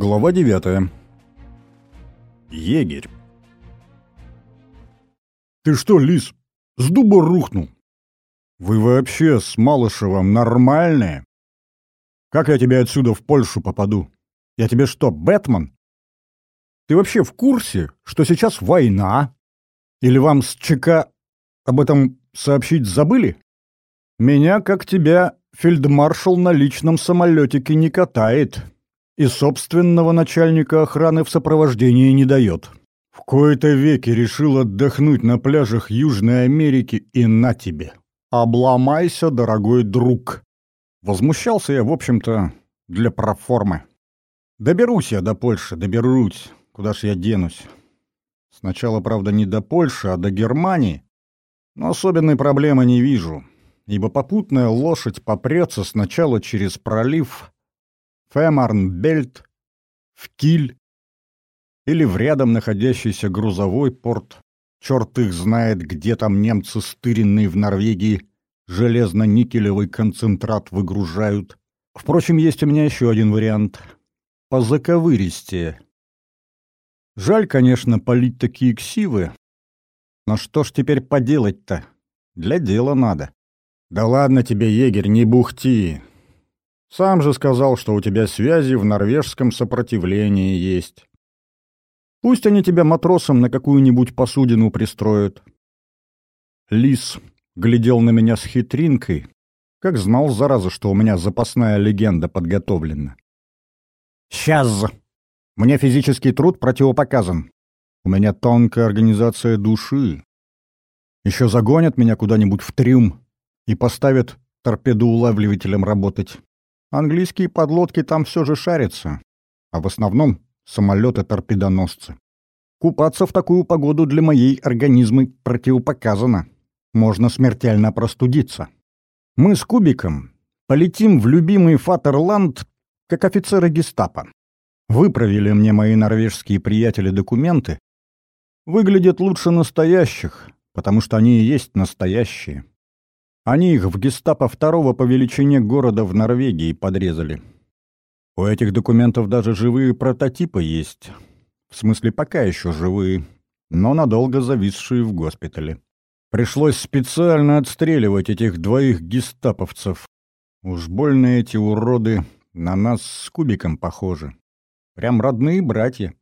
Глава 9. Егерь. «Ты что, лис, с дуба рухнул? Вы вообще с Малышевым нормальные? Как я тебе отсюда в Польшу попаду? Я тебе что, Бэтмен? Ты вообще в курсе, что сейчас война? Или вам с ЧК об этом сообщить забыли? Меня, как тебя, фельдмаршал на личном самолетике не катает» и собственного начальника охраны в сопровождении не дает. В кои-то веки решил отдохнуть на пляжах Южной Америки и на тебе. Обломайся, дорогой друг. Возмущался я, в общем-то, для проформы. Доберусь я до Польши, доберусь. Куда ж я денусь? Сначала, правда, не до Польши, а до Германии. Но особенной проблемы не вижу, ибо попутная лошадь попрется сначала через пролив Фемарнбельт, в Киль или в рядом находящийся грузовой порт. Черт их знает, где там немцы, стыренные в Норвегии, железно-никелевый концентрат выгружают. Впрочем, есть у меня еще один вариант. По заковыристее. Жаль, конечно, полить такие ксивы. Но что ж теперь поделать-то? Для дела надо. Да ладно тебе, егерь, не бухти. Сам же сказал, что у тебя связи в норвежском сопротивлении есть. Пусть они тебя матросом на какую-нибудь посудину пристроят. Лис глядел на меня с хитринкой, как знал, зараза, что у меня запасная легенда подготовлена. «Сейчас! Мне физический труд противопоказан. У меня тонкая организация души. Еще загонят меня куда-нибудь в трюм и поставят торпедоулавливателем работать. Английские подлодки там все же шарятся, а в основном самолеты-торпедоносцы. Купаться в такую погоду для моей организмы противопоказано. Можно смертельно простудиться. Мы с Кубиком полетим в любимый Фатерланд как офицеры гестапо. Выправили мне мои норвежские приятели документы. Выглядят лучше настоящих, потому что они и есть настоящие. Они их в гестапо второго по величине города в Норвегии подрезали. У этих документов даже живые прототипы есть. В смысле, пока еще живые, но надолго зависшие в госпитале. Пришлось специально отстреливать этих двоих гестаповцев. Уж больно эти уроды на нас с кубиком похожи. Прям родные братья.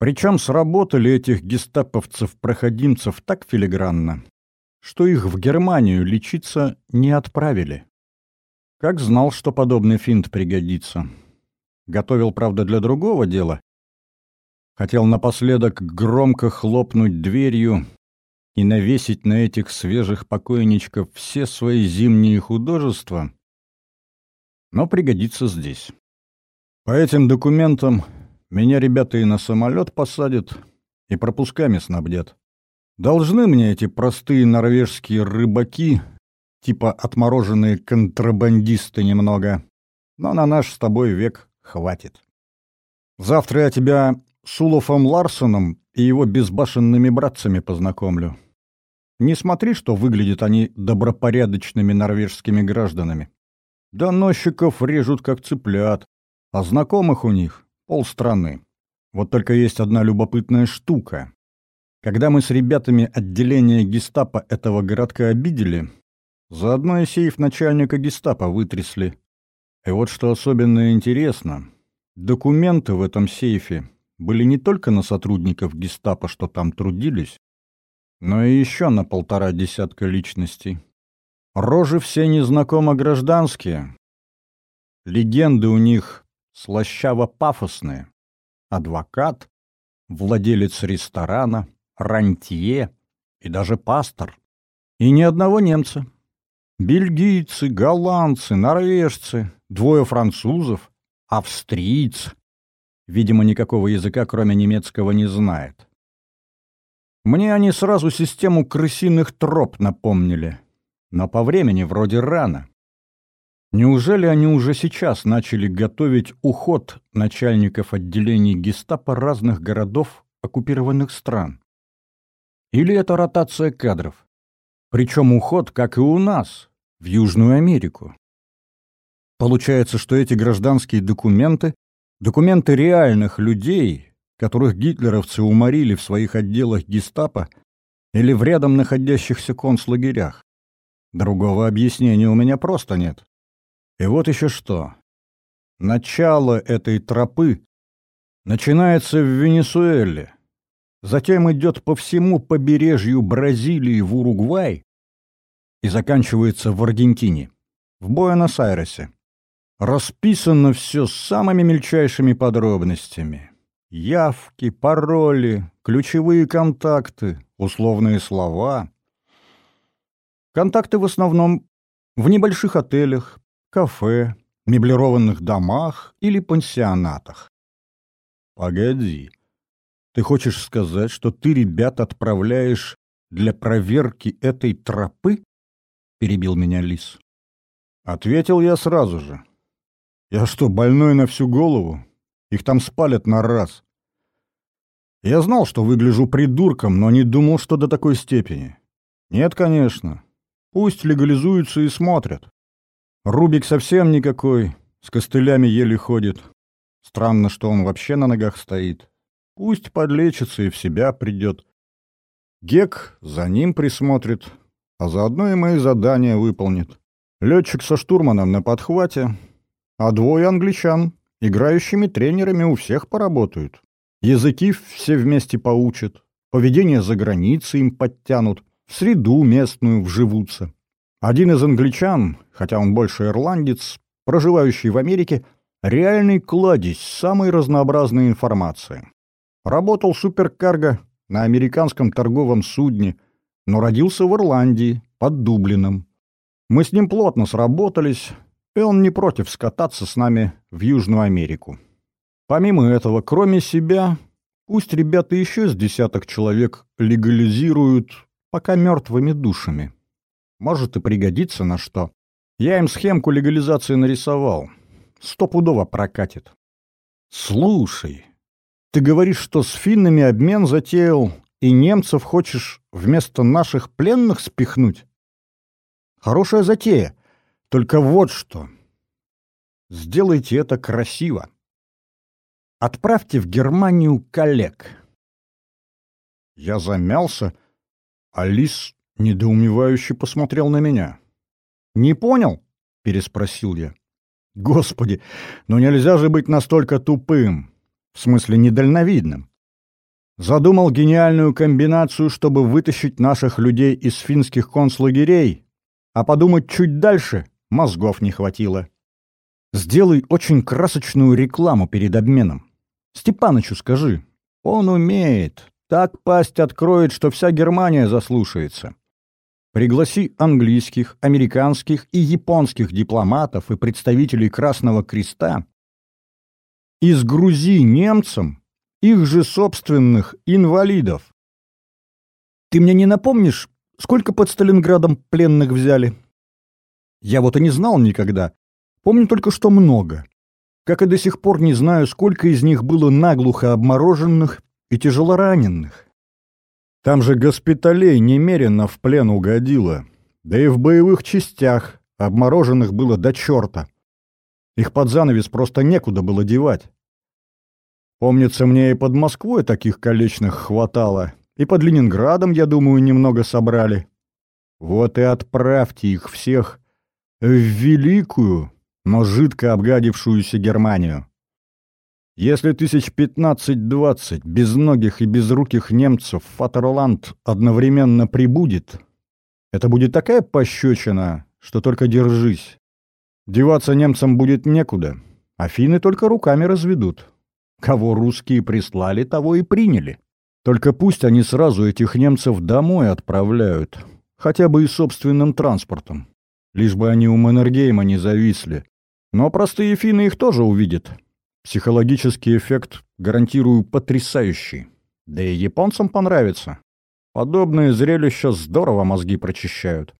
Причем сработали этих гестаповцев-проходимцев так филигранно, что их в Германию лечиться не отправили. Как знал, что подобный финт пригодится. Готовил, правда, для другого дела. Хотел напоследок громко хлопнуть дверью и навесить на этих свежих покойничков все свои зимние художества, но пригодится здесь. По этим документам меня ребята и на самолет посадят, и пропусками снабдят. Должны мне эти простые норвежские рыбаки, типа отмороженные контрабандисты немного, но на наш с тобой век хватит. Завтра я тебя с Улофом Ларсоном и его безбашенными братцами познакомлю. Не смотри, что выглядят они добропорядочными норвежскими гражданами. Доносчиков режут как цыплят, а знакомых у них полстраны. Вот только есть одна любопытная штука. Когда мы с ребятами отделения гестапо этого городка обидели, заодно и сейф начальника гестапо вытрясли. И вот что особенно интересно, документы в этом сейфе были не только на сотрудников гестапо, что там трудились, но и еще на полтора десятка личностей. Рожи все незнакомо гражданские. Легенды у них слащаво-пафосные. Адвокат, владелец ресторана, рантье и даже пастор. И ни одного немца. Бельгийцы, голландцы, норвежцы, двое французов, австриец. Видимо, никакого языка, кроме немецкого, не знает. Мне они сразу систему крысиных троп напомнили. Но по времени вроде рано. Неужели они уже сейчас начали готовить уход начальников отделений гестапо разных городов оккупированных стран? Или это ротация кадров? Причем уход, как и у нас, в Южную Америку. Получается, что эти гражданские документы Документы реальных людей, которых гитлеровцы уморили в своих отделах гестапо или в рядом находящихся концлагерях. Другого объяснения у меня просто нет. И вот еще что. Начало этой тропы начинается в Венесуэле, затем идет по всему побережью Бразилии в Уругвай и заканчивается в Аргентине, в Буэнос-Айресе. Расписано все с самыми мельчайшими подробностями. Явки, пароли, ключевые контакты, условные слова. Контакты в основном в небольших отелях, кафе, меблированных домах или пансионатах. Погоди. Ты хочешь сказать, что ты ребят отправляешь для проверки этой тропы? Перебил меня Лис. Ответил я сразу же. Я что, больной на всю голову? Их там спалят на раз. Я знал, что выгляжу придурком, но не думал, что до такой степени. Нет, конечно. Пусть легализуются и смотрят. Рубик совсем никакой, с костылями еле ходит. Странно, что он вообще на ногах стоит. Пусть подлечится и в себя придет. Гек за ним присмотрит, а заодно и мои задания выполнит. Летчик со штурманом на подхвате, а двое англичан, играющими тренерами у всех поработают. Языки все вместе поучат, поведение за границей им подтянут, в среду местную вживутся. Один из англичан, хотя он больше ирландец, проживающий в Америке, реальный кладезь самой разнообразной информации. Работал суперкарго на американском торговом судне, но родился в Ирландии, под Дублином. Мы с ним плотно сработались, и он не против скататься с нами в Южную Америку. Помимо этого, кроме себя, пусть ребята еще с десяток человек легализируют пока мертвыми душами. Может и пригодится на что. Я им схемку легализации нарисовал. Стопудово прокатит. Слушай, ты говоришь, что с финнами обмен затеял, и немцев хочешь вместо наших пленных спихнуть? Хорошая затея. Только вот что. Сделайте это красиво. Отправьте в Германию коллег. Я замялся, а Лис недоумевающе посмотрел на меня. «Не понял?» — переспросил я. «Господи, ну нельзя же быть настолько тупым, в смысле недальновидным. Задумал гениальную комбинацию, чтобы вытащить наших людей из финских концлагерей, а подумать чуть дальше мозгов не хватило. Сделай очень красочную рекламу перед обменом. Степанычу скажи. Он умеет. Так пасть откроет, что вся Германия заслушается. Пригласи английских, американских и японских дипломатов и представителей Красного Креста и сгрузи немцам их же собственных инвалидов. Ты мне не напомнишь, сколько под Сталинградом пленных взяли? Я вот и не знал никогда. Помню только, что много. Как и до сих пор не знаю, сколько из них было наглухо обмороженных и тяжелораненых. Там же госпиталей немерено в плен угодило. Да и в боевых частях обмороженных было до черта. Их под занавес просто некуда было девать. Помнится, мне и под Москвой таких колечных хватало, и под Ленинградом, я думаю, немного собрали. Вот и отправьте их всех в великую, но жидко обгадившуюся Германию. Если тысяч пятнадцать-двадцать безногих и безруких немцев в Фатерланд одновременно прибудет, это будет такая пощечина, что только держись. Деваться немцам будет некуда, а финны только руками разведут. Кого русские прислали, того и приняли. Только пусть они сразу этих немцев домой отправляют, хотя бы и собственным транспортом. Лишь бы они у Маннергейма не зависли. Но простые финны их тоже увидят. Психологический эффект, гарантирую, потрясающий. Да и японцам понравится. Подобные зрелища здорово мозги прочищают.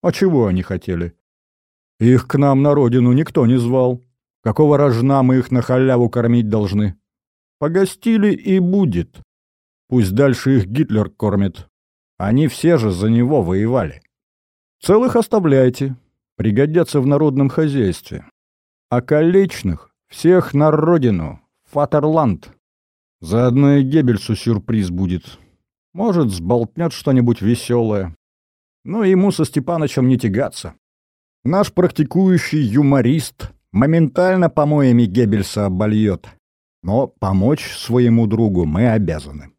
А чего они хотели? Их к нам на родину никто не звал. Какого рожна мы их на халяву кормить должны? Погостили и будет. Пусть дальше их Гитлер кормит. Они все же за него воевали. Целых оставляйте, пригодятся в народном хозяйстве. А колечных Всех на родину, Фатерланд. Заодно и Геббельсу сюрприз будет. Может, сболтнет что-нибудь веселое. Но ему со Степанычем не тягаться. Наш практикующий юморист моментально помоями Геббельса обольет. Но помочь своему другу мы обязаны.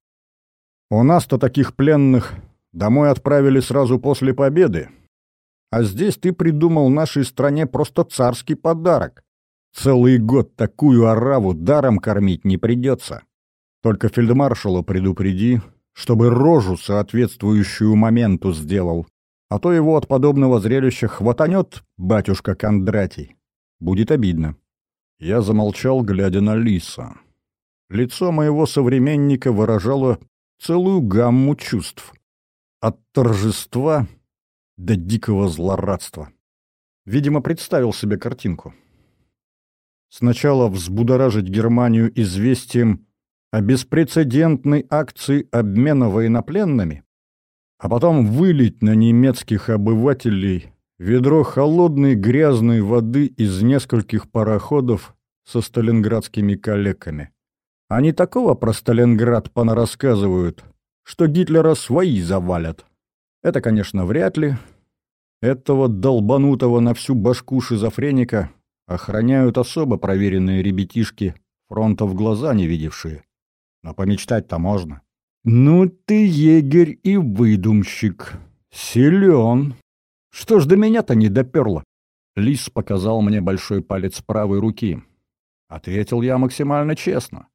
У нас-то таких пленных домой отправили сразу после победы. А здесь ты придумал нашей стране просто царский подарок. Целый год такую ораву даром кормить не придется. Только фельдмаршала предупреди, чтобы рожу соответствующую моменту сделал. А то его от подобного зрелища хватанет батюшка Кондратий. Будет обидно. Я замолчал, глядя на Лиса. Лицо моего современника выражало целую гамму чувств. От торжества до дикого злорадства. Видимо, представил себе картинку. Сначала взбудоражить Германию известием о беспрецедентной акции обмена военнопленными, а потом вылить на немецких обывателей ведро холодной грязной воды из нескольких пароходов со сталинградскими калеками. Они такого про Сталинград понарассказывают, что Гитлера свои завалят. Это, конечно, вряд ли. Этого долбанутого на всю башку шизофреника охраняют особо проверенные ребятишки, фронта в глаза не видевшие. Но помечтать-то можно. «Ну ты егерь и выдумщик. Силен. Что ж до меня-то не доперло?» Лис показал мне большой палец правой руки. Ответил я максимально честно.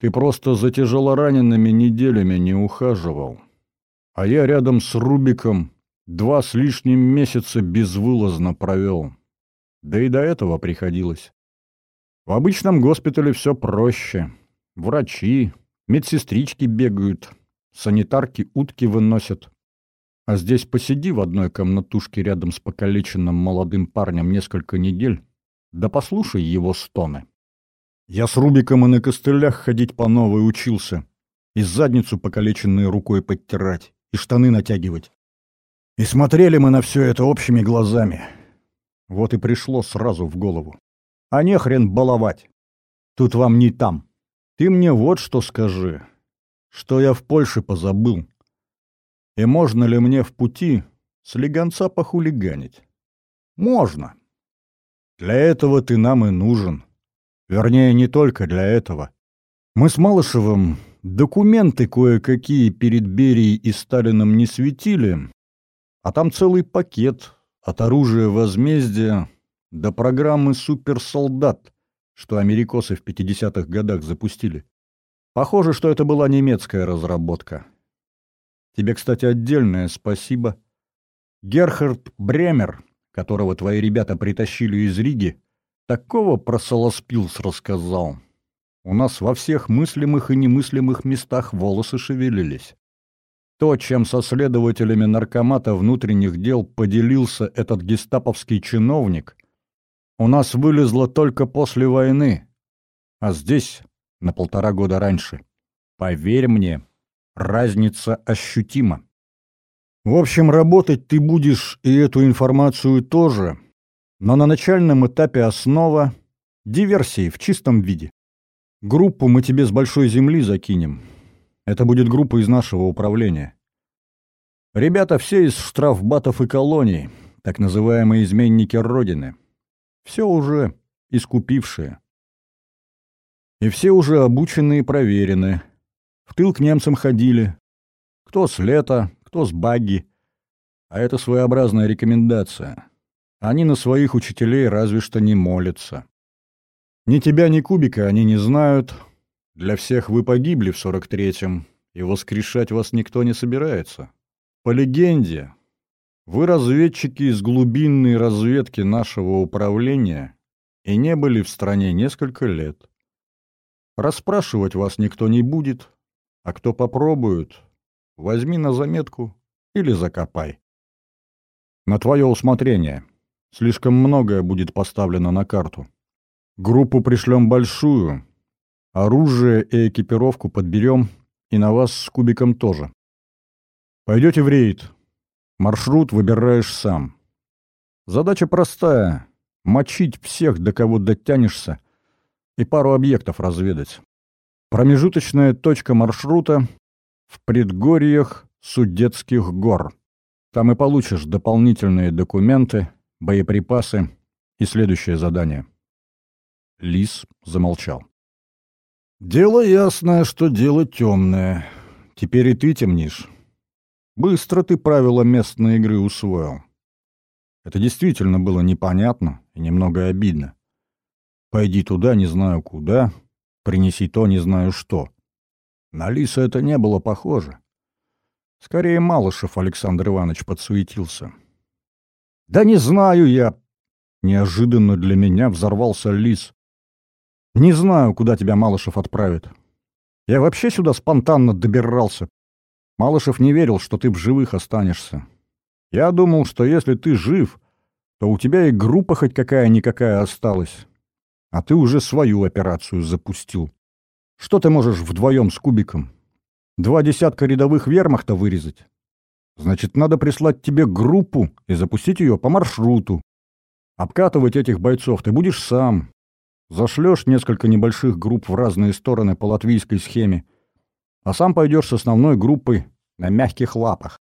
Ты просто за тяжелоранеными неделями не ухаживал. А я рядом с Рубиком два с лишним месяца безвылазно провел. Да и до этого приходилось. В обычном госпитале все проще. Врачи, медсестрички бегают, санитарки утки выносят. А здесь посиди в одной комнатушке рядом с покалеченным молодым парнем несколько недель, да послушай его стоны. Я с Рубиком и на костылях ходить по новой учился. И задницу покалеченной рукой подтирать, и штаны натягивать. И смотрели мы на все это общими глазами. Вот и пришло сразу в голову. А не хрен баловать. Тут вам не там. Ты мне вот что скажи. Что я в Польше позабыл. И можно ли мне в пути слегонца похулиганить? Можно. Для этого ты нам и нужен. Вернее, не только для этого. Мы с Малышевым документы кое-какие перед Берией и Сталином не светили, а там целый пакет от оружия возмездия до программы «Суперсолдат», что америкосы в 50-х годах запустили. Похоже, что это была немецкая разработка. Тебе, кстати, отдельное спасибо. Герхард Бремер, которого твои ребята притащили из Риги, Такого про Солоспилс рассказал. У нас во всех мыслимых и немыслимых местах волосы шевелились. То, чем со следователями наркомата внутренних дел поделился этот гестаповский чиновник, у нас вылезло только после войны, а здесь на полтора года раньше. Поверь мне, разница ощутима. В общем, работать ты будешь и эту информацию тоже — но на начальном этапе основа — диверсии в чистом виде. Группу мы тебе с большой земли закинем. Это будет группа из нашего управления. Ребята все из штрафбатов и колоний, так называемые изменники Родины. Все уже искупившие. И все уже обучены и проверены. В тыл к немцам ходили. Кто с лета, кто с багги. А это своеобразная рекомендация. Они на своих учителей разве что не молятся. Ни тебя, ни Кубика они не знают. Для всех вы погибли в сорок третьем, и воскрешать вас никто не собирается. По легенде, вы разведчики из глубинной разведки нашего управления и не были в стране несколько лет. Расспрашивать вас никто не будет, а кто попробует, возьми на заметку или закопай. На твое усмотрение. Слишком многое будет поставлено на карту. Группу пришлем большую. Оружие и экипировку подберем, и на вас с Кубиком тоже. Пойдете в рейд. Маршрут выбираешь сам. Задача простая — мочить всех, до кого дотянешься, и пару объектов разведать. Промежуточная точка маршрута в предгорьях Судетских гор. Там и получишь дополнительные документы, боеприпасы и следующее задание. Лис замолчал. «Дело ясное, что дело темное. Теперь и ты темнишь. Быстро ты правила местной игры усвоил. Это действительно было непонятно и немного обидно. Пойди туда, не знаю куда, принеси то, не знаю что. На Лиса это не было похоже. Скорее, Малышев Александр Иванович подсуетился. «Да не знаю я!» Неожиданно для меня взорвался Лис. Не знаю, куда тебя Малышев отправит. Я вообще сюда спонтанно добирался. Малышев не верил, что ты в живых останешься. Я думал, что если ты жив, то у тебя и группа хоть какая-никакая осталась. А ты уже свою операцию запустил. Что ты можешь вдвоем с кубиком? Два десятка рядовых вермахта вырезать? Значит, надо прислать тебе группу и запустить ее по маршруту. Обкатывать этих бойцов ты будешь сам, Зашлешь несколько небольших групп в разные стороны по латвийской схеме, а сам пойдешь с основной группой на мягких лапах.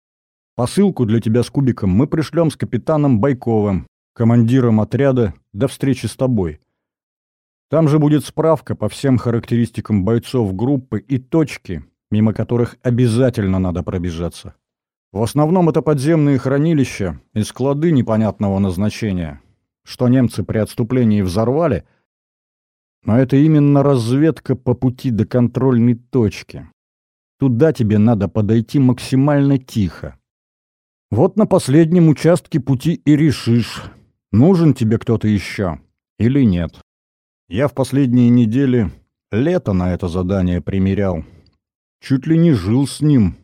Посылку для тебя с кубиком мы пришлем с капитаном Байковым, командиром отряда, до встречи с тобой. Там же будет справка по всем характеристикам бойцов группы и точки, мимо которых обязательно надо пробежаться. В основном это подземные хранилища и склады непонятного назначения, что немцы при отступлении взорвали — но это именно разведка по пути до контрольной точки. Туда тебе надо подойти максимально тихо. Вот на последнем участке пути и решишь, нужен тебе кто-то еще или нет. Я в последние недели лето на это задание примерял. Чуть ли не жил с ним.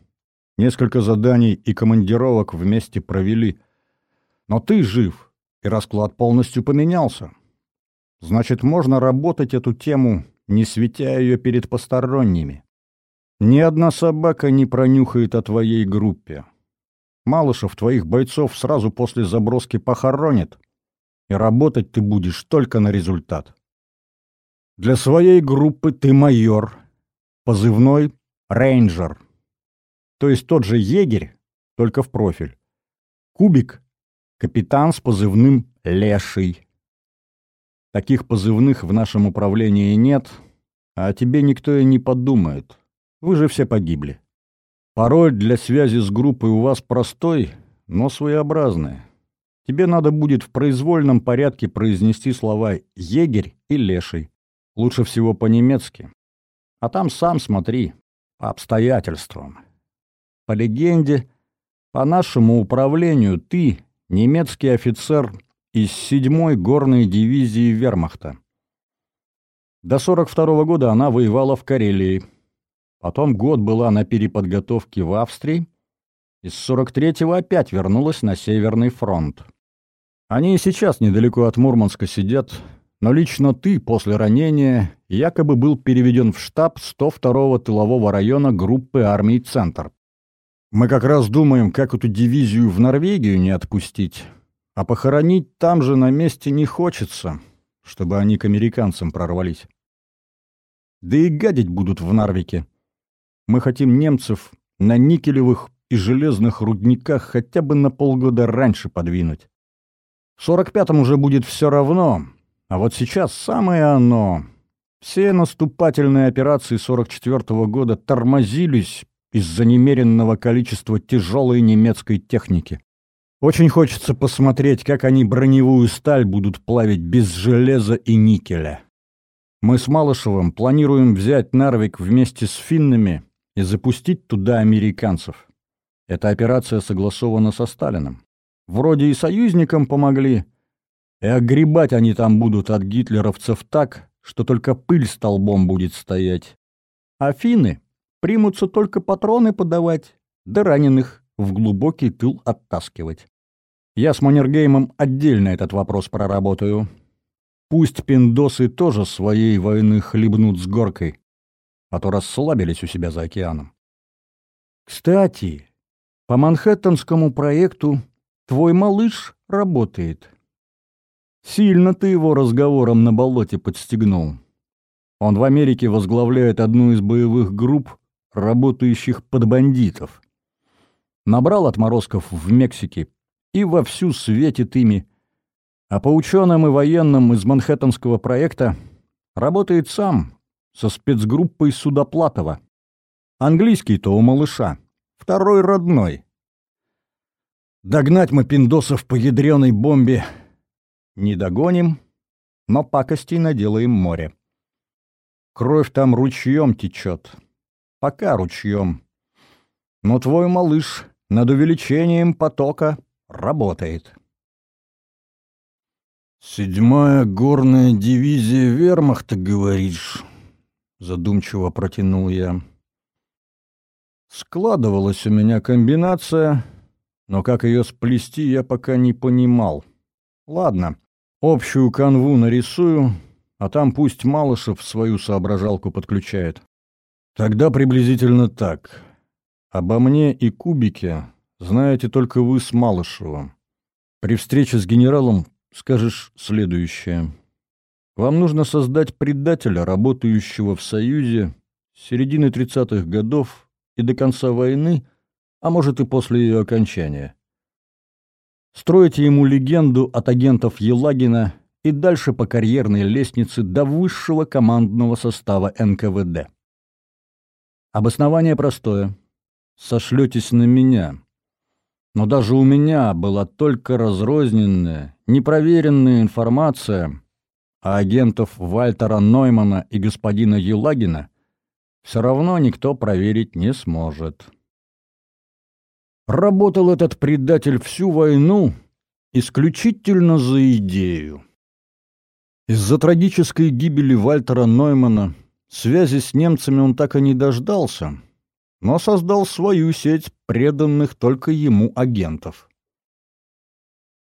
Несколько заданий и командировок вместе провели. Но ты жив, и расклад полностью поменялся. Значит, можно работать эту тему, не светя ее перед посторонними. Ни одна собака не пронюхает о твоей группе. Малышев твоих бойцов сразу после заброски похоронит, и работать ты будешь только на результат. Для своей группы ты майор, позывной рейнджер, то есть тот же егерь, только в профиль. Кубик — капитан с позывным леший. Таких позывных в нашем управлении нет, а о тебе никто и не подумает. Вы же все погибли. Пароль для связи с группой у вас простой, но своеобразный. Тебе надо будет в произвольном порядке произнести слова «егерь» и «леший». Лучше всего по-немецки. А там сам смотри, по обстоятельствам. По легенде, по нашему управлению ты, немецкий офицер из 7-й горной дивизии вермахта. До 42 -го года она воевала в Карелии. Потом год была на переподготовке в Австрии. Из 43-го опять вернулась на Северный фронт. Они и сейчас недалеко от Мурманска сидят, но лично ты после ранения якобы был переведен в штаб 102-го тылового района группы армий «Центр». Мы как раз думаем, как эту дивизию в Норвегию не отпустить. А похоронить там же на месте не хочется, чтобы они к американцам прорвались. Да и гадить будут в Нарвике. Мы хотим немцев на никелевых и железных рудниках хотя бы на полгода раньше подвинуть. В 45-м уже будет все равно, а вот сейчас самое оно. Все наступательные операции 44-го года тормозились из-за немеренного количества тяжелой немецкой техники. Очень хочется посмотреть, как они броневую сталь будут плавить без железа и никеля. Мы с Малышевым планируем взять Нарвик вместе с финнами и запустить туда американцев. Эта операция согласована со Сталиным. Вроде и союзникам помогли, и огребать они там будут от гитлеровцев так, что только пыль столбом будет стоять. А финны примутся только патроны подавать, да раненых в глубокий тыл оттаскивать. Я с Маннергеймом отдельно этот вопрос проработаю. Пусть пиндосы тоже своей войны хлебнут с горкой, а то расслабились у себя за океаном. Кстати, по Манхэттенскому проекту твой малыш работает. Сильно ты его разговором на болоте подстегнул. Он в Америке возглавляет одну из боевых групп, работающих под бандитов. Набрал отморозков в Мексике и вовсю светит ими. А по ученым и военным из Манхэттенского проекта работает сам, со спецгруппой Судоплатова. Английский-то у малыша. Второй родной. Догнать мы пиндосов по ядреной бомбе не догоним, но пакостей наделаем море. Кровь там ручьем течет. Пока ручьем. Но твой малыш над увеличением потока работает. «Седьмая горная дивизия вермахта, говоришь?» — задумчиво протянул я. Складывалась у меня комбинация, но как ее сплести, я пока не понимал. Ладно, общую канву нарисую, а там пусть Малышев свою соображалку подключает. Тогда приблизительно так. Обо мне и Кубике знаете только вы с Малышевым. При встрече с генералом скажешь следующее. Вам нужно создать предателя, работающего в Союзе с середины 30-х годов и до конца войны, а может и после ее окончания. Строите ему легенду от агентов Елагина и дальше по карьерной лестнице до высшего командного состава НКВД. Обоснование простое. Сошлетесь на меня. Но даже у меня была только разрозненная, непроверенная информация, а агентов Вальтера Ноймана и господина Елагина все равно никто проверить не сможет. Работал этот предатель всю войну исключительно за идею. Из-за трагической гибели Вальтера Ноймана связи с немцами он так и не дождался, но создал свою сеть преданных только ему агентов.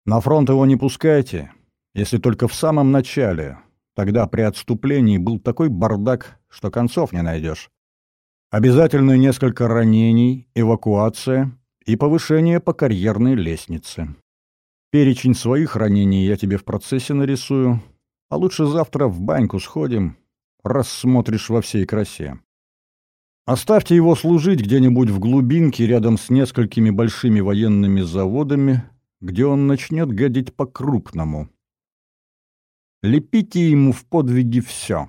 На фронт его не пускайте, если только в самом начале. Тогда при отступлении был такой бардак, что концов не найдешь. Обязательно несколько ранений, эвакуация и повышение по карьерной лестнице. Перечень своих ранений я тебе в процессе нарисую, а лучше завтра в баньку сходим, рассмотришь во всей красе. Оставьте его служить где-нибудь в глубинке рядом с несколькими большими военными заводами, где он начнет гадить по-крупному. Лепите ему в подвиги все.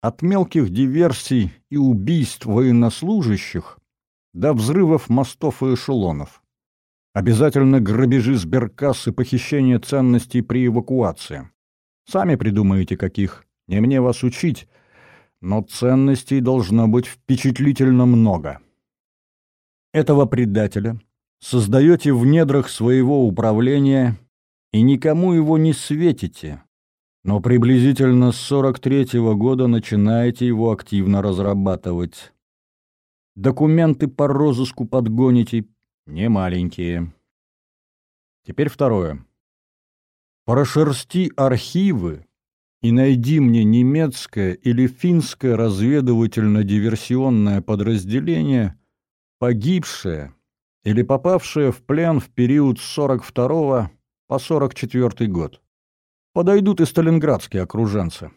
От мелких диверсий и убийств военнослужащих до взрывов мостов и эшелонов. Обязательно грабежи сберкассы, похищение ценностей при эвакуации. Сами придумаете, каких. Не мне вас учить, но ценностей должно быть впечатлительно много. Этого предателя создаете в недрах своего управления и никому его не светите, но приблизительно с 43-го года начинаете его активно разрабатывать. Документы по розыску подгоните, не маленькие. Теперь второе. Прошерсти архивы и найди мне немецкое или финское разведывательно-диверсионное подразделение, погибшее или попавшее в плен в период с 42 по 44 год. Подойдут и сталинградские окруженцы.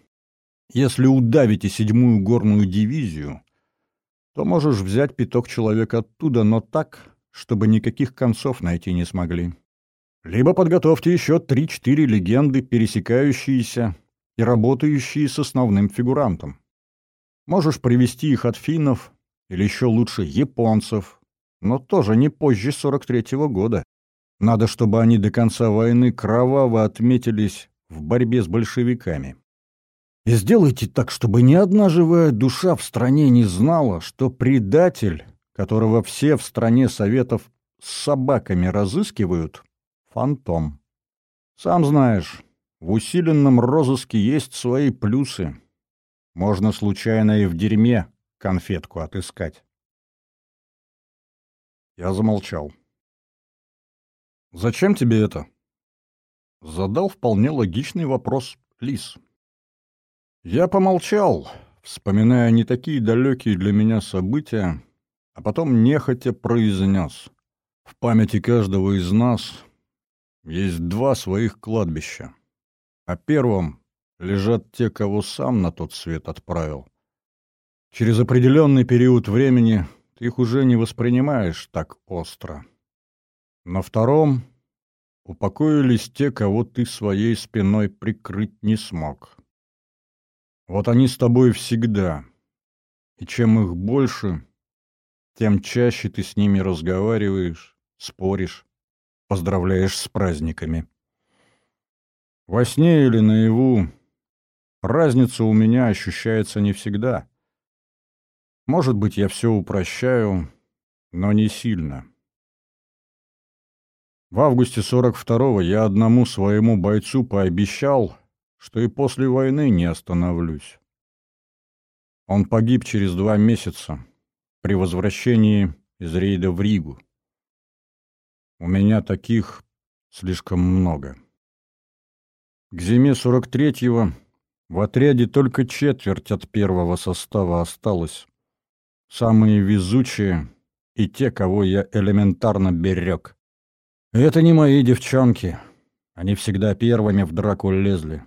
Если удавите седьмую горную дивизию, то можешь взять пяток человек оттуда, но так, чтобы никаких концов найти не смогли. Либо подготовьте еще три-четыре легенды, пересекающиеся и работающие с основным фигурантом. Можешь привести их от финнов или еще лучше японцев, но тоже не позже 43-го года. Надо, чтобы они до конца войны кроваво отметились в борьбе с большевиками. И сделайте так, чтобы ни одна живая душа в стране не знала, что предатель, которого все в стране Советов с собаками разыскивают, фантом. Сам знаешь, в усиленном розыске есть свои плюсы. Можно случайно и в дерьме конфетку отыскать. Я замолчал. «Зачем тебе это?» Задал вполне логичный вопрос Лис. Я помолчал, вспоминая не такие далекие для меня события, а потом нехотя произнес. В памяти каждого из нас есть два своих кладбища. О первом лежат те, кого сам на тот свет отправил. Через определенный период времени ты их уже не воспринимаешь так остро. На втором упокоились те, кого ты своей спиной прикрыть не смог. Вот они с тобой всегда. И чем их больше, тем чаще ты с ними разговариваешь, споришь, поздравляешь с праздниками. Во сне или наяву разница у меня ощущается не всегда. Может быть, я все упрощаю, но не сильно. В августе 42-го я одному своему бойцу пообещал, что и после войны не остановлюсь. Он погиб через два месяца при возвращении из рейда в Ригу. У меня таких слишком много. К зиме 43-го в отряде только четверть от первого состава осталось. Самые везучие и те, кого я элементарно берег. Это не мои девчонки. Они всегда первыми в драку лезли.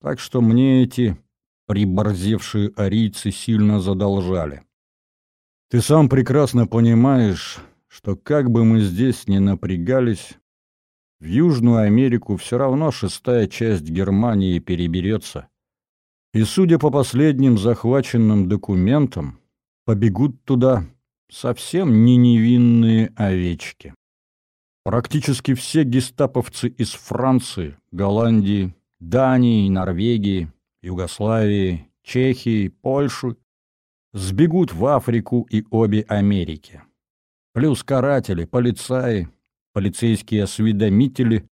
Так что мне эти приборзевшие арийцы сильно задолжали. Ты сам прекрасно понимаешь, что как бы мы здесь ни напрягались, в Южную Америку все равно шестая часть Германии переберется. И, судя по последним захваченным документам, побегут туда совсем не невинные овечки. Практически все гестаповцы из Франции, Голландии, Дании, Норвегии, Югославии, Чехии, Польши сбегут в Африку и обе Америки. Плюс каратели, полицаи, полицейские осведомители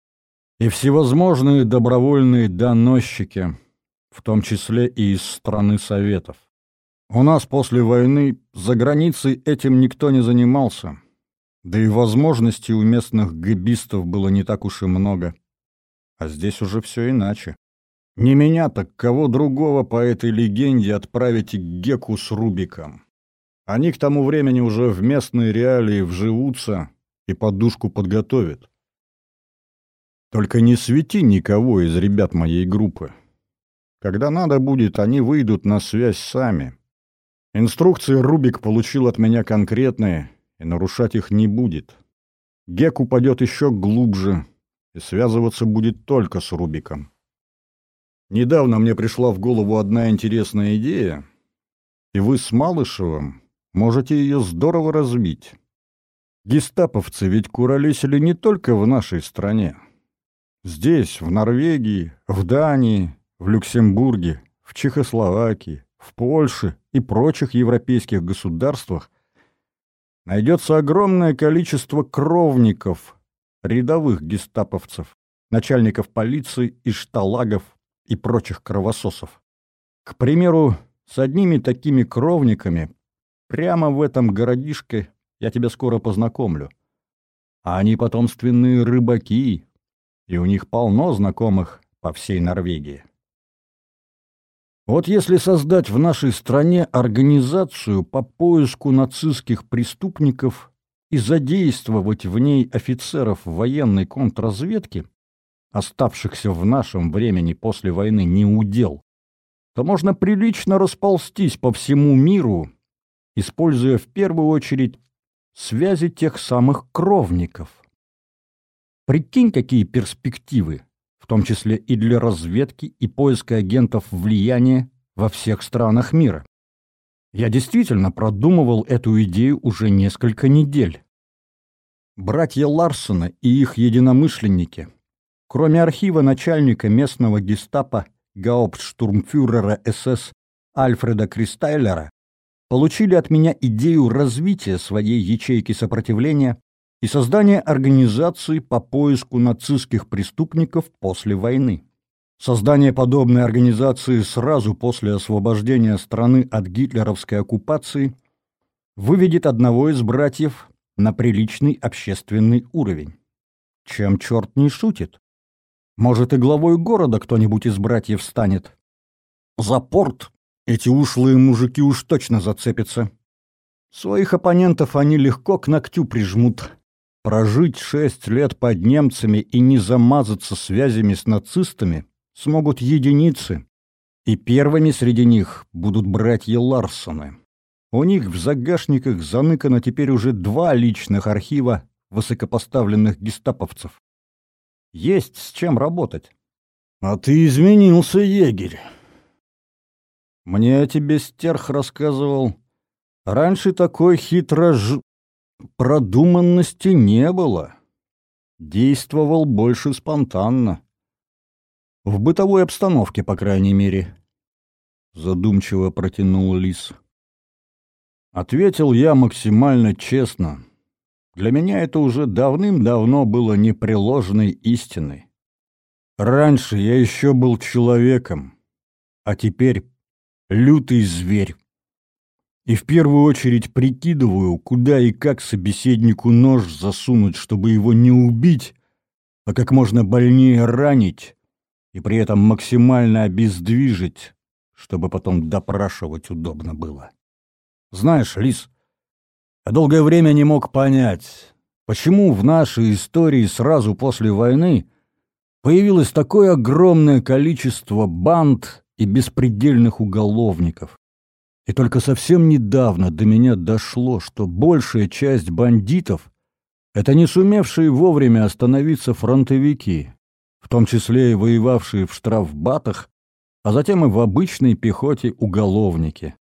и всевозможные добровольные доносчики, в том числе и из страны Советов. У нас после войны за границей этим никто не занимался, да и возможностей у местных гэбистов было не так уж и много. А здесь уже все иначе. Не меня, так кого другого по этой легенде отправите к Геку с Рубиком. Они к тому времени уже в местные реалии вживутся и подушку подготовят. Только не свети никого из ребят моей группы. Когда надо будет, они выйдут на связь сами. Инструкции Рубик получил от меня конкретные, и нарушать их не будет. Гек упадет еще глубже, и связываться будет только с Рубиком. Недавно мне пришла в голову одна интересная идея, и вы с Малышевым можете ее здорово развить. Гестаповцы ведь куролесили не только в нашей стране. Здесь, в Норвегии, в Дании, в Люксембурге, в Чехословакии, в Польше и прочих европейских государствах найдется огромное количество кровников, рядовых гестаповцев, начальников полиции и шталагов и прочих кровососов. К примеру, с одними такими кровниками прямо в этом городишке я тебя скоро познакомлю. А они потомственные рыбаки, и у них полно знакомых по всей Норвегии. Вот если создать в нашей стране организацию по поиску нацистских преступников и задействовать в ней офицеров военной контрразведки, оставшихся в нашем времени после войны не удел, то можно прилично расползтись по всему миру, используя в первую очередь связи тех самых кровников. Прикинь, какие перспективы, в том числе и для разведки и поиска агентов влияния во всех странах мира. Я действительно продумывал эту идею уже несколько недель. Братья Ларсона и их единомышленники, кроме архива начальника местного гестапо гауптштурмфюрера СС Альфреда Кристайлера, получили от меня идею развития своей ячейки сопротивления и создания организации по поиску нацистских преступников после войны. Создание подобной организации сразу после освобождения страны от гитлеровской оккупации выведет одного из братьев на приличный общественный уровень. Чем черт не шутит? Может, и главой города кто-нибудь из братьев станет. За порт эти ушлые мужики уж точно зацепятся. Своих оппонентов они легко к ногтю прижмут. Прожить шесть лет под немцами и не замазаться связями с нацистами смогут единицы, и первыми среди них будут братья Ларсоны. У них в загашниках заныкано теперь уже два личных архива высокопоставленных гестаповцев. Есть с чем работать. А ты изменился, егерь. Мне о тебе стерх рассказывал. Раньше такой хитро ж... продуманности не было. Действовал больше спонтанно. В бытовой обстановке, по крайней мере. Задумчиво протянул Лис. Ответил я максимально честно. Для меня это уже давным-давно было непреложной истиной. Раньше я еще был человеком, а теперь лютый зверь. И в первую очередь прикидываю, куда и как собеседнику нож засунуть, чтобы его не убить, а как можно больнее ранить и при этом максимально обездвижить, чтобы потом допрашивать удобно было. Знаешь, Лис, я долгое время не мог понять, почему в нашей истории сразу после войны появилось такое огромное количество банд и беспредельных уголовников. И только совсем недавно до меня дошло, что большая часть бандитов — это не сумевшие вовремя остановиться фронтовики, в том числе и воевавшие в штрафбатах, а затем и в обычной пехоте уголовники.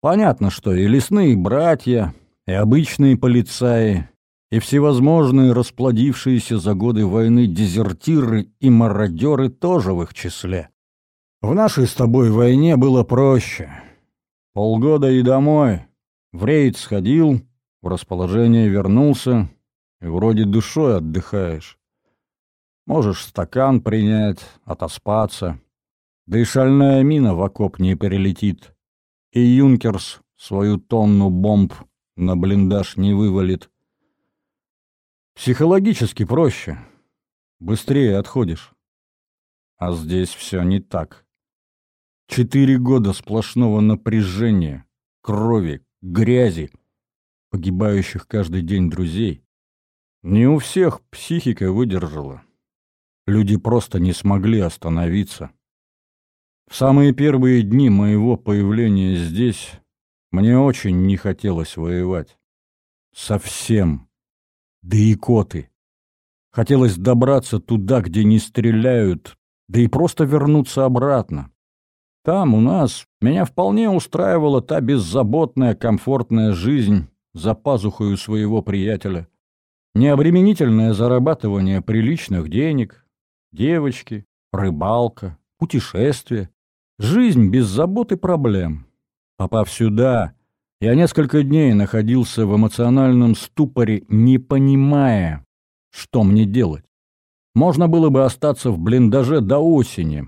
Понятно, что и лесные братья, и обычные полицаи, и всевозможные расплодившиеся за годы войны дезертиры и мародеры тоже в их числе. В нашей с тобой войне было проще. Полгода и домой. В рейд сходил, в расположение вернулся, и вроде душой отдыхаешь. Можешь стакан принять, отоспаться. Да и шальная мина в окоп не перелетит и Юнкерс свою тонну бомб на блиндаж не вывалит. Психологически проще. Быстрее отходишь. А здесь все не так. Четыре года сплошного напряжения, крови, грязи, погибающих каждый день друзей. Не у всех психика выдержала. Люди просто не смогли остановиться. В самые первые дни моего появления здесь мне очень не хотелось воевать. Совсем. Да и коты. Хотелось добраться туда, где не стреляют, да и просто вернуться обратно. Там, у нас, меня вполне устраивала та беззаботная, комфортная жизнь за пазухою своего приятеля. Необременительное зарабатывание приличных денег, девочки, рыбалка, путешествия. Жизнь без забот и проблем. Попав сюда, я несколько дней находился в эмоциональном ступоре, не понимая, что мне делать. Можно было бы остаться в блиндаже до осени,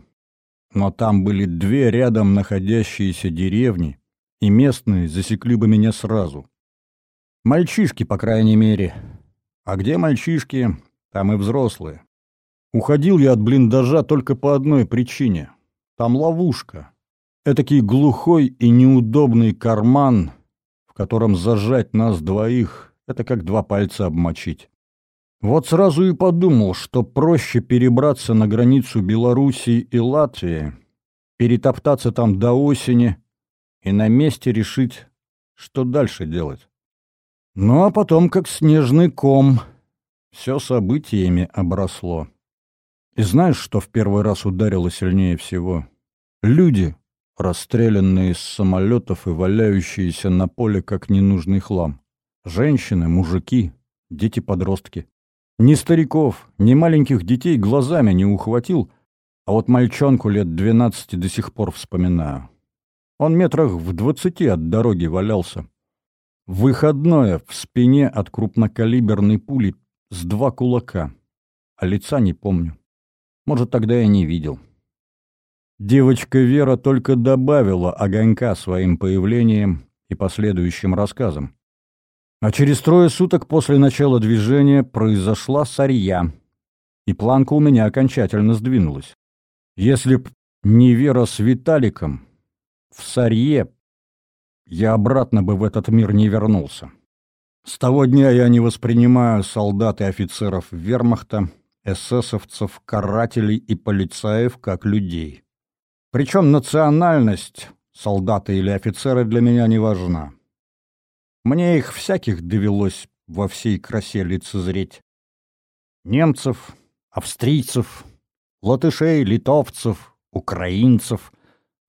но там были две рядом находящиеся деревни, и местные засекли бы меня сразу. Мальчишки, по крайней мере. А где мальчишки, там и взрослые. Уходил я от блиндажа только по одной причине — там ловушка. Этакий глухой и неудобный карман, в котором зажать нас двоих, это как два пальца обмочить. Вот сразу и подумал, что проще перебраться на границу Белоруссии и Латвии, перетоптаться там до осени и на месте решить, что дальше делать. Ну а потом, как снежный ком, все событиями обросло. И знаешь, что в первый раз ударило сильнее всего? Люди, расстрелянные из самолетов и валяющиеся на поле как ненужный хлам. Женщины, мужики, дети-подростки. Ни стариков, ни маленьких детей глазами не ухватил, а вот мальчонку лет двенадцати до сих пор вспоминаю. Он метрах в двадцати от дороги валялся. Выходное в спине от крупнокалиберной пули с два кулака, а лица не помню. Может, тогда я не видел. Девочка Вера только добавила огонька своим появлением и последующим рассказам. А через трое суток после начала движения произошла сарья, и планка у меня окончательно сдвинулась. Если б не Вера с Виталиком, в сарье я обратно бы в этот мир не вернулся. С того дня я не воспринимаю солдат и офицеров вермахта эсэсовцев, карателей и полицаев как людей. Причем национальность, солдаты или офицеры для меня не важна. Мне их всяких довелось во всей красе лицезреть. Немцев, австрийцев, латышей, литовцев, украинцев,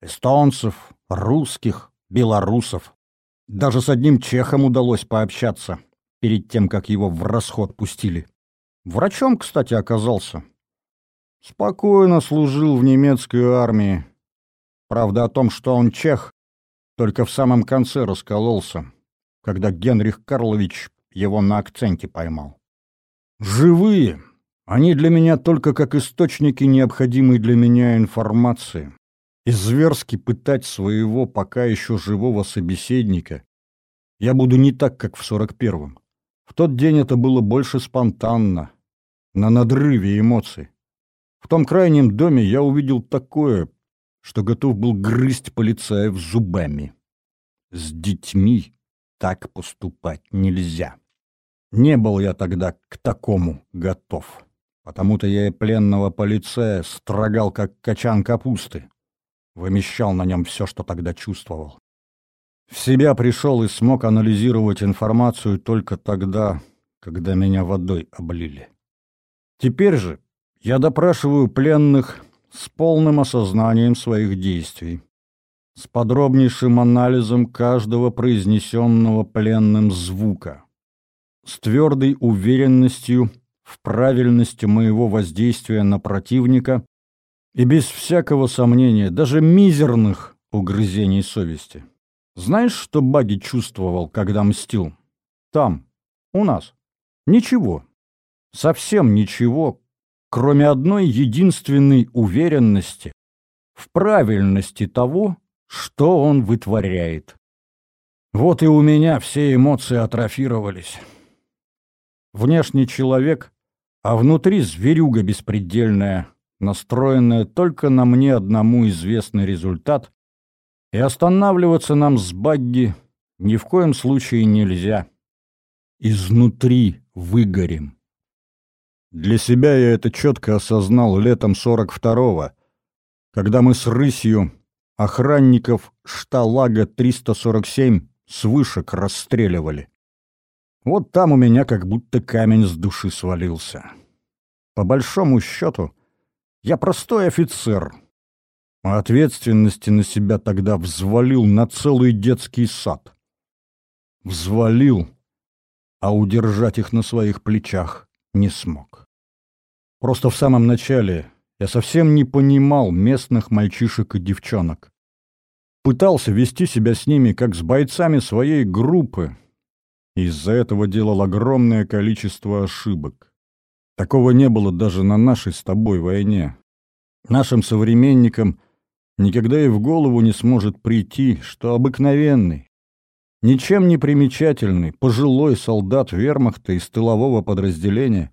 эстонцев, русских, белорусов. Даже с одним чехом удалось пообщаться перед тем, как его в расход пустили. Врачом, кстати, оказался. Спокойно служил в немецкой армии. Правда, о том, что он чех, только в самом конце раскололся, когда Генрих Карлович его на акценте поймал. Живые, они для меня только как источники необходимой для меня информации. И зверски пытать своего пока еще живого собеседника я буду не так, как в сорок первом. В тот день это было больше спонтанно, на надрыве эмоций. В том крайнем доме я увидел такое, что готов был грызть полицаев зубами. С детьми так поступать нельзя. Не был я тогда к такому готов. Потому-то я и пленного полицея строгал, как качан капусты. Вымещал на нем все, что тогда чувствовал. В себя пришел и смог анализировать информацию только тогда, когда меня водой облили. Теперь же я допрашиваю пленных с полным осознанием своих действий, с подробнейшим анализом каждого произнесенного пленным звука, с твердой уверенностью в правильности моего воздействия на противника и без всякого сомнения, даже мизерных угрызений совести. Знаешь, что Баги чувствовал, когда мстил? Там, у нас. Ничего. Совсем ничего, кроме одной единственной уверенности в правильности того, что он вытворяет. Вот и у меня все эмоции атрофировались. Внешний человек, а внутри зверюга беспредельная, настроенная только на мне одному известный результат, и останавливаться нам с Багги ни в коем случае нельзя. Изнутри выгорим. Для себя я это четко осознал летом 42-го, когда мы с рысью охранников шталага 347 с вышек расстреливали. Вот там у меня как будто камень с души свалился. По большому счету, я простой офицер, а ответственности на себя тогда взвалил на целый детский сад. Взвалил, а удержать их на своих плечах не смог. Просто в самом начале я совсем не понимал местных мальчишек и девчонок. Пытался вести себя с ними, как с бойцами своей группы, из-за этого делал огромное количество ошибок. Такого не было даже на нашей с тобой войне. Нашим современникам никогда и в голову не сможет прийти, что обыкновенный, ничем не примечательный, пожилой солдат вермахта из тылового подразделения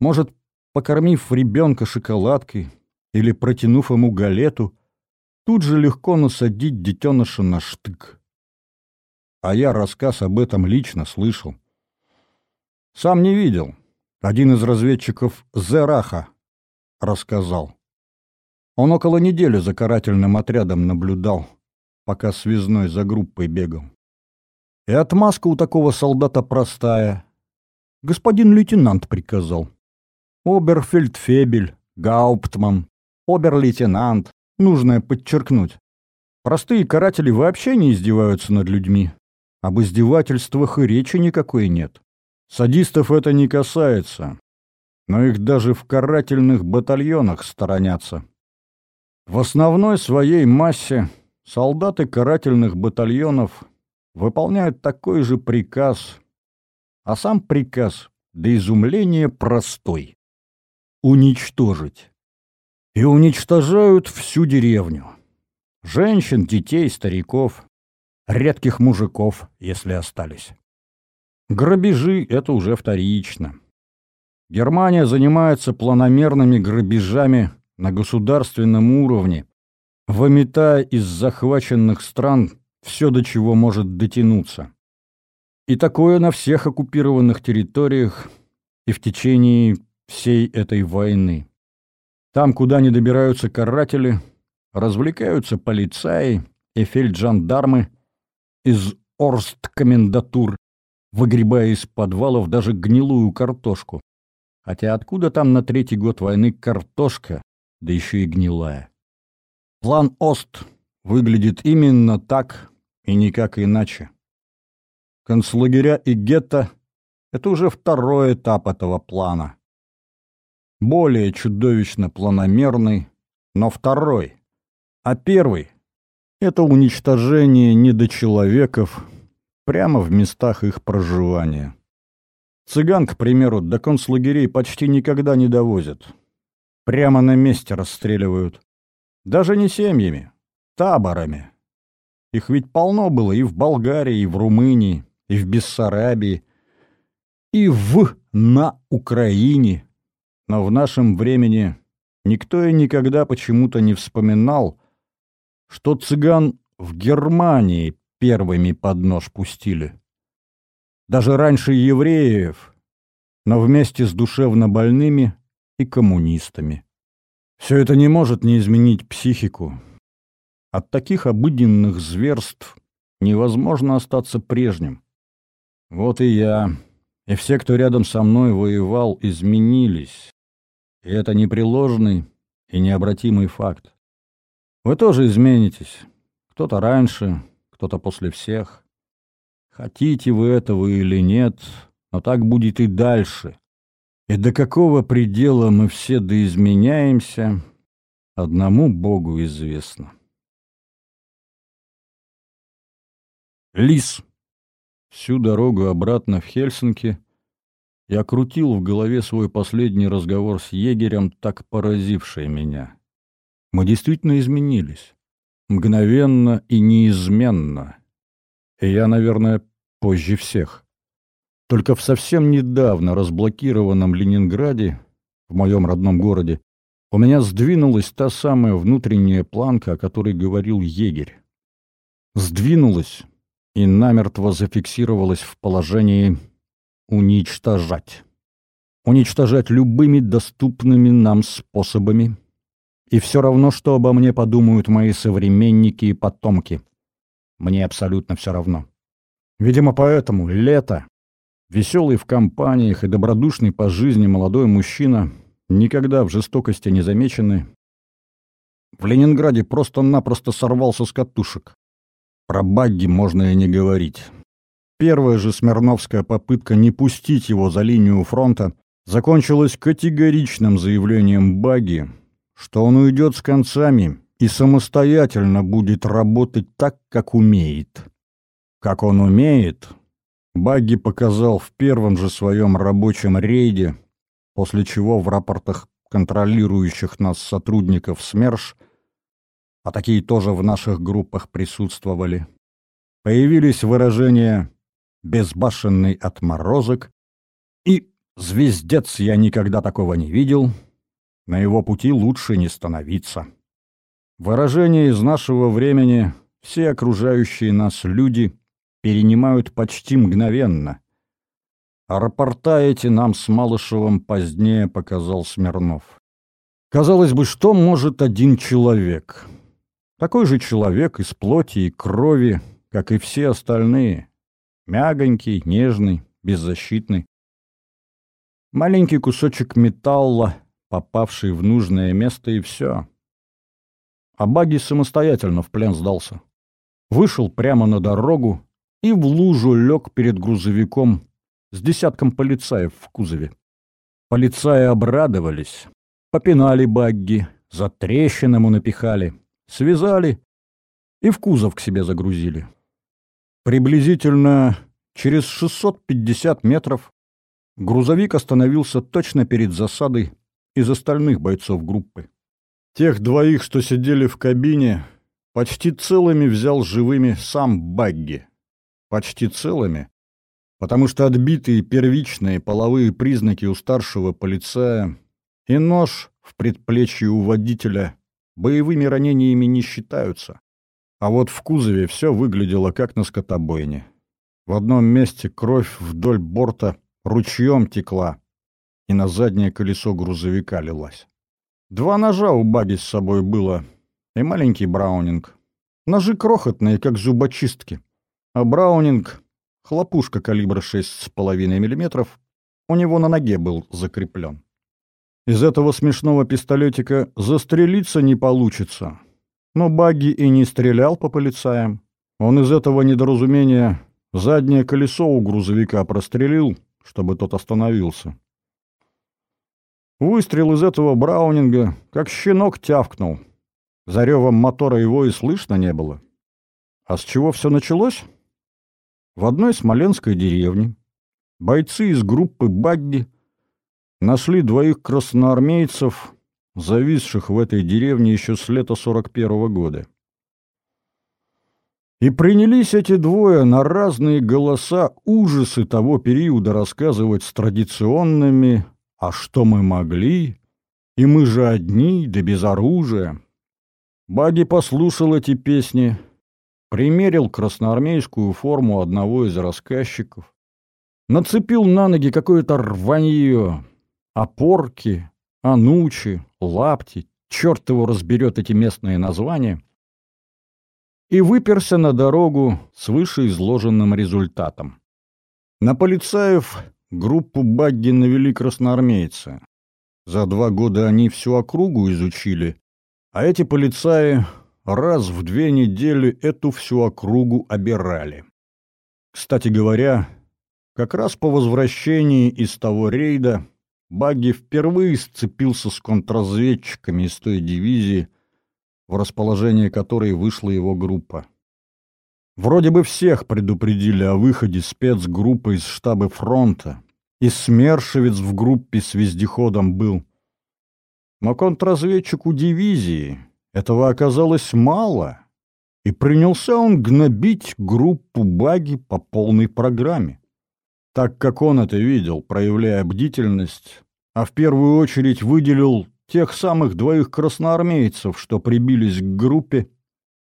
может, покормив ребенка шоколадкой или протянув ему галету, тут же легко насадить детеныша на штык а я рассказ об этом лично слышал. Сам не видел. Один из разведчиков Зераха рассказал. Он около недели за карательным отрядом наблюдал, пока связной за группой бегал. И отмазка у такого солдата простая. Господин лейтенант приказал. Оберфельдфебель, Гауптман, обер-лейтенант. Нужно подчеркнуть. Простые каратели вообще не издеваются над людьми. Об издевательствах и речи никакой нет. Садистов это не касается, но их даже в карательных батальонах сторонятся. В основной своей массе солдаты карательных батальонов выполняют такой же приказ, а сам приказ до изумления простой — уничтожить. И уничтожают всю деревню. Женщин, детей, стариков — редких мужиков, если остались. Грабежи — это уже вторично. Германия занимается планомерными грабежами на государственном уровне, выметая из захваченных стран все, до чего может дотянуться. И такое на всех оккупированных территориях и в течение всей этой войны. Там, куда не добираются каратели, развлекаются полицаи и фельджандармы из орсткомендатур, выгребая из подвалов даже гнилую картошку. Хотя откуда там на третий год войны картошка, да еще и гнилая? План Ост выглядит именно так и никак иначе. Концлагеря и гетто — это уже второй этап этого плана. Более чудовищно планомерный, но второй. А первый — это уничтожение недочеловеков прямо в местах их проживания. Цыган, к примеру, до концлагерей почти никогда не довозят. Прямо на месте расстреливают. Даже не семьями, таборами. Их ведь полно было и в Болгарии, и в Румынии, и в Бессарабии, и в на Украине. Но в нашем времени никто и никогда почему-то не вспоминал, что цыган в Германии первыми под нож пустили. Даже раньше евреев, но вместе с душевно больными и коммунистами. Все это не может не изменить психику. От таких обыденных зверств невозможно остаться прежним. Вот и я, и все, кто рядом со мной воевал, изменились. И это непреложный и необратимый факт. Вы тоже изменитесь. Кто-то раньше, кто-то после всех. Хотите вы этого или нет, но так будет и дальше. И до какого предела мы все доизменяемся, одному Богу известно. Лис. Всю дорогу обратно в Хельсинки я крутил в голове свой последний разговор с егерем, так поразивший меня. Мы действительно изменились. Мгновенно и неизменно. И я, наверное, позже всех. Только в совсем недавно разблокированном Ленинграде, в моем родном городе, у меня сдвинулась та самая внутренняя планка, о которой говорил егерь. Сдвинулась и намертво зафиксировалась в положении уничтожать. Уничтожать любыми доступными нам способами. И все равно, что обо мне подумают мои современники и потомки. Мне абсолютно все равно. Видимо, поэтому лето, веселый в компаниях и добродушный по жизни молодой мужчина, никогда в жестокости не замеченный, в Ленинграде просто-напросто сорвался с катушек. Про багги можно и не говорить. Первая же Смирновская попытка не пустить его за линию фронта закончилась категоричным заявлением Баги, что он уйдет с концами и самостоятельно будет работать так, как умеет. Как он умеет, Багги показал в первом же своем рабочем рейде, после чего в рапортах контролирующих нас сотрудников СМЕРШ, а такие тоже в наших группах присутствовали, появились выражения безбашенный отморозок, и звездец я никогда такого не видел, на его пути лучше не становиться. Выражение из нашего времени все окружающие нас люди перенимают почти мгновенно. А рапорта эти нам с Малышевым позднее показал Смирнов. Казалось бы, что может один человек? Такой же человек из плоти и крови, как и все остальные. Мягонький, нежный, беззащитный. Маленький кусочек металла, попавший в нужное место, и все. А Баги самостоятельно в плен сдался. Вышел прямо на дорогу и в лужу лег перед грузовиком с десятком полицаев в кузове. Полицаи обрадовались, попинали Багги, за трещин ему напихали, связали и в кузов к себе загрузили. Приблизительно через 650 метров грузовик остановился точно перед засадой из остальных бойцов группы. Тех двоих, что сидели в кабине, почти целыми взял живыми сам Багги. Почти целыми, потому что отбитые первичные половые признаки у старшего полицая и нож в предплечье у водителя боевыми ранениями не считаются. А вот в кузове все выглядело как на скотобойне. В одном месте кровь вдоль борта ручьем текла. и на заднее колесо грузовика лилась. Два ножа у Баги с собой было и маленький браунинг. Ножи крохотные, как зубочистки, а браунинг — хлопушка калибра 6,5 мм, у него на ноге был закреплен. Из этого смешного пистолетика застрелиться не получится. Но Багги и не стрелял по полицаям. Он из этого недоразумения заднее колесо у грузовика прострелил, чтобы тот остановился. Выстрел из этого Браунинга, как щенок тявкнул. За ревом мотора его и слышно не было. А с чего все началось? В одной смоленской деревне бойцы из группы «Багги» нашли двоих красноармейцев, зависших в этой деревне еще с лета 41 -го года. И принялись эти двое на разные голоса ужасы того периода рассказывать с традиционными «А что мы могли? И мы же одни, да без оружия». Баги послушал эти песни, примерил красноармейскую форму одного из рассказчиков, нацепил на ноги какое-то рванье, опорки, анучи, лапти, черт его разберет эти местные названия, и выперся на дорогу с вышеизложенным результатом. На полицаев группу Багги навели красноармейцы. За два года они всю округу изучили, а эти полицаи раз в две недели эту всю округу обирали. Кстати говоря, как раз по возвращении из того рейда Багги впервые сцепился с контрразведчиками из той дивизии, в расположение которой вышла его группа. Вроде бы всех предупредили о выходе спецгруппы из штаба фронта, и Смершевец в группе с вездеходом был. Но контрразведчику дивизии этого оказалось мало, и принялся он гнобить группу Баги по полной программе так как он это видел, проявляя бдительность, а в первую очередь выделил тех самых двоих красноармейцев, что прибились к группе,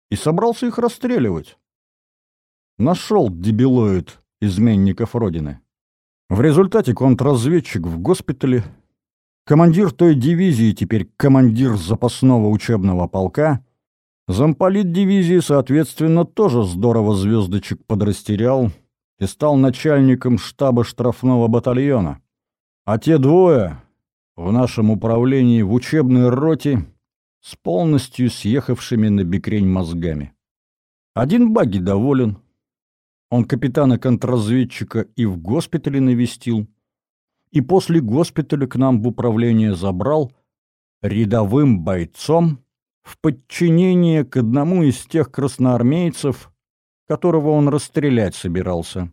и собрался их расстреливать. Нашел дебилоид изменников Родины. В результате контрразведчик в госпитале, командир той дивизии, теперь командир запасного учебного полка, замполит дивизии, соответственно, тоже здорово звездочек подрастерял, и стал начальником штаба штрафного батальона. А те двое в нашем управлении в учебной роте с полностью съехавшими на бекрень мозгами. Один Баги доволен. Он капитана-контрразведчика и в госпитале навестил, и после госпиталя к нам в управление забрал рядовым бойцом в подчинение к одному из тех красноармейцев, которого он расстрелять собирался.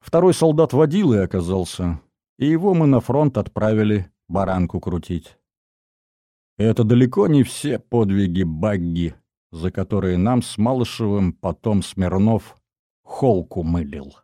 Второй солдат водилой оказался, и его мы на фронт отправили баранку крутить. это далеко не все подвиги Багги, за которые нам с Малышевым потом Смирнов холку мылил.